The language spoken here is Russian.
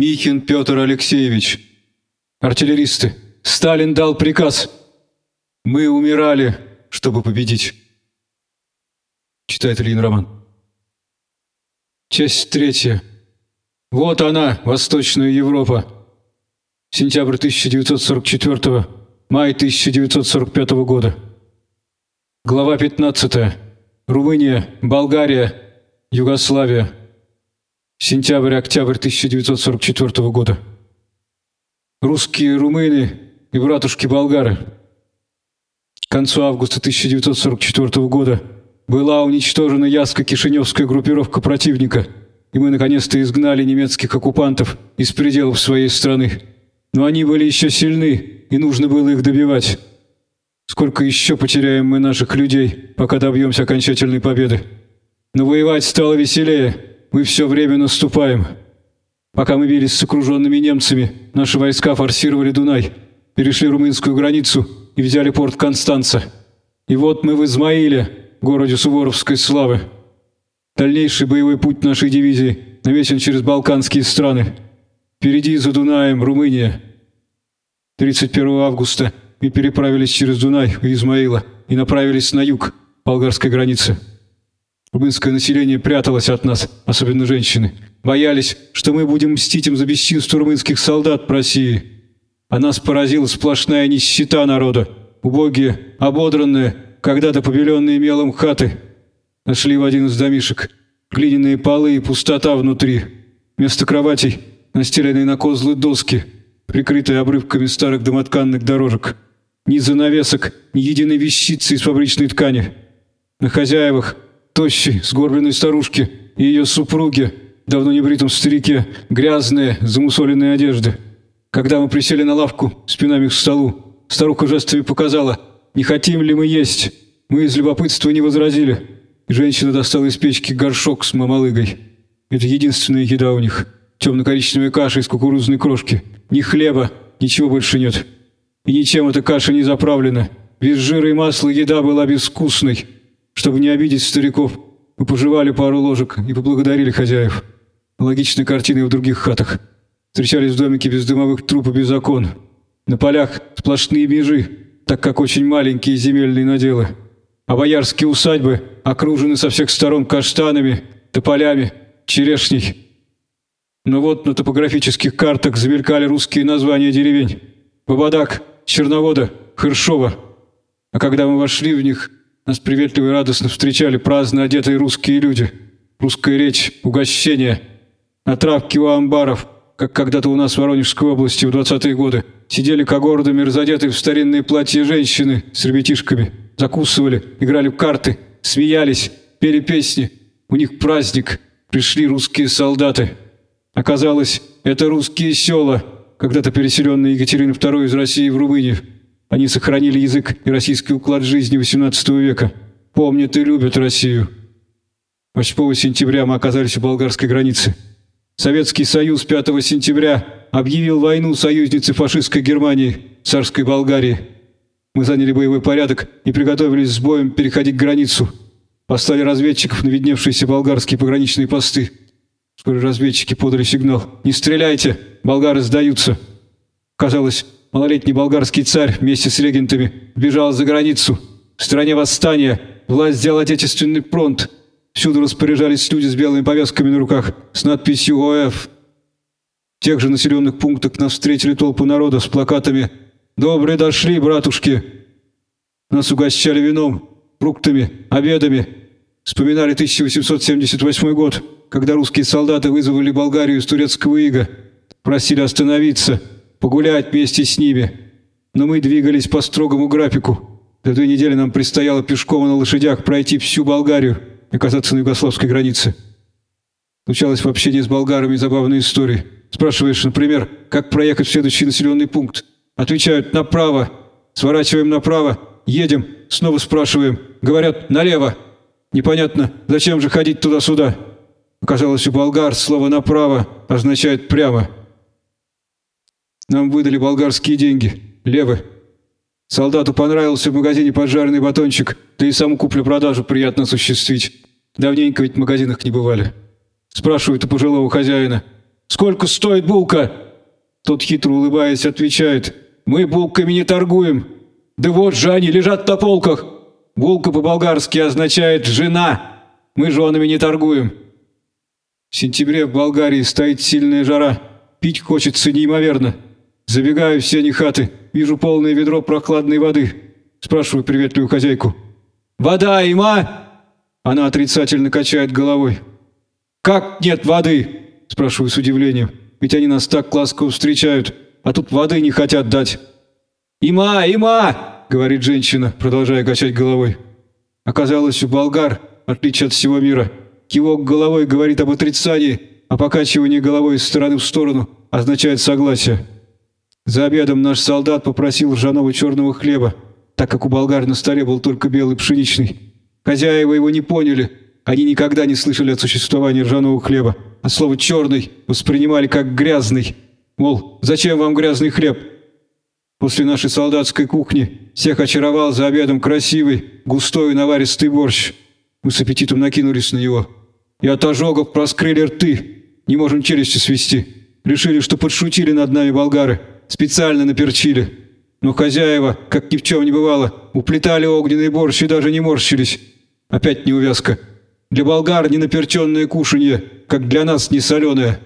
Михин Петр Алексеевич. Артиллеристы, Сталин дал приказ. Мы умирали, чтобы победить. Читает Ильин Роман. Часть третья. Вот она, Восточная Европа. Сентябрь 1944 май 1945 года. Глава 15. Румыния, Болгария, Югославия. Сентябрь-октябрь 1944 года. Русские румыны и братушки-болгары. К концу августа 1944 года была уничтожена Яско-Кишиневская группировка противника, и мы наконец-то изгнали немецких оккупантов из пределов своей страны. Но они были еще сильны, и нужно было их добивать. Сколько еще потеряем мы наших людей, пока добьемся окончательной победы? Но воевать стало веселее, мы все время наступаем. Пока мы бились с окруженными немцами, наши войска форсировали Дунай, перешли румынскую границу и взяли порт Констанца. И вот мы в Измаиле, городе Суворовской славы. Дальнейший боевой путь нашей дивизии навесен через Балканские страны. Впереди за Дунаем Румыния. 31 августа мы переправились через Дунай у Измаила и направились на юг, болгарской границы. Румынское население пряталось от нас, особенно женщины. Боялись, что мы будем мстить им за бесчинство румынских солдат в России. А нас поразила сплошная нищета народа. Убогие, ободранные, когда-то побеленные мелом хаты. Нашли в один из домишек глиняные полы и пустота внутри. Вместо кроватей настеленные на козлы доски, прикрытые обрывками старых домотканных дорожек. Ни занавесок, ни единой вещицы из фабричной ткани. На хозяевах тощей, сгорбленной старушке и ее супруге, давно не бритом старике, грязные, замусоленные одежды. Когда мы присели на лавку, спинами к столу, старуха жестами показала, не хотим ли мы есть. Мы из любопытства не возразили. женщина достала из печки горшок с мамалыгой. Это единственная еда у них. Темно-коричневая каша из кукурузной крошки. Ни хлеба, ничего больше нет. И ничем эта каша не заправлена. Без жира и масла еда была безвкусной. Чтобы не обидеть стариков, мы пожевали пару ложек и поблагодарили хозяев. Логичной картины в других хатах. Встречались в домике без дымовых труб и без окон. На полях сплошные межи, так как очень маленькие земельные наделы. А боярские усадьбы окружены со всех сторон каштанами, тополями, черешней. Но вот на топографических картах замелькали русские названия деревень. Бабадак, Черновода, Хыршова. А когда мы вошли в них, нас приветливо и радостно встречали праздно одетые русские люди. Русская речь, угощение. На травке у амбаров, как когда-то у нас в Воронежской области в 20-е годы, сидели когордами разодетые в старинные платья женщины с ребятишками. Закусывали, играли в карты, смеялись, пели песни. У них праздник. Пришли русские солдаты. Оказалось, это русские села, когда-то переселенные Екатериной II из России в Румынию. Они сохранили язык и российский уклад жизни XVIII века. Помнят и любят Россию. 8 сентября мы оказались у болгарской границы. Советский Союз 5 сентября объявил войну союзнице фашистской Германии, царской Болгарии. Мы заняли боевой порядок и приготовились с боем переходить границу. Послали разведчиков на видневшиеся болгарские пограничные посты. Вскоре разведчики подали сигнал «Не стреляйте! Болгары сдаются!» Казалось, малолетний болгарский царь вместе с регентами бежал за границу. В стране восстания власть взял Отечественный фронт. Всюду распоряжались люди с белыми повязками на руках с надписью «ОФ». В тех же населенных пунктах нас встретили толпы народа с плакатами «Добрые дошли, братушки!». Нас угощали вином, фруктами, обедами. Вспоминали 1878 год, когда русские солдаты вызвали Болгарию из турецкого ига. Просили остановиться – погулять вместе с ними. Но мы двигались по строгому графику. За две недели нам предстояло пешком на лошадях пройти всю Болгарию и оказаться на югославской границе. Случалось в общении с болгарами забавные истории. Спрашиваешь, например, как проехать в следующий населенный пункт. Отвечают «направо». Сворачиваем направо, едем, снова спрашиваем. Говорят «налево». Непонятно, зачем же ходить туда-сюда. Оказалось, у болгар слово «направо» означает «прямо». Нам выдали болгарские деньги. Левы. Солдату понравился в магазине поджаренный батончик, да и саму куплю-продажу приятно осуществить. Давненько ведь в магазинах не бывали. Спрашивают у пожилого хозяина. Сколько стоит булка?» Тот, хитро улыбаясь, отвечает. «Мы булками не торгуем. Да вот же они лежат на полках. Булка по-болгарски означает «жена». Мы женами не торгуем». В сентябре в Болгарии стоит сильная жара. Пить хочется неимоверно. Забегаю в сени хаты, вижу полное ведро прохладной воды. Спрашиваю приветливую хозяйку. «Вода, има?» Она отрицательно качает головой. «Как нет воды?» Спрашиваю с удивлением. Ведь они нас так ласково встречают, а тут воды не хотят дать. «Има, има!» — говорит женщина, продолжая качать головой. Оказалось, у болгар, в отличие от всего мира, кивок головой говорит об отрицании, а покачивание головой из стороны в сторону означает согласие. За обедом наш солдат попросил ржаного черного хлеба, так как у болгар на столе был только белый пшеничный. Хозяева его не поняли, они никогда не слышали о существовании ржаного хлеба, а слово «черный» воспринимали как «грязный». Мол, зачем вам грязный хлеб? После нашей солдатской кухни всех очаровал за обедом красивый, густой наваристый борщ. Мы с аппетитом накинулись на него. И от ожогов проскрыли рты. Не можем челюсти свести. Решили, что подшутили над нами болгары. Специально наперчили. Но хозяева, как ни в чем не бывало, уплетали огненный борщ и даже не морщились. Опять неувязка. Для болгар не наперченное кушанье, как для нас не соленое.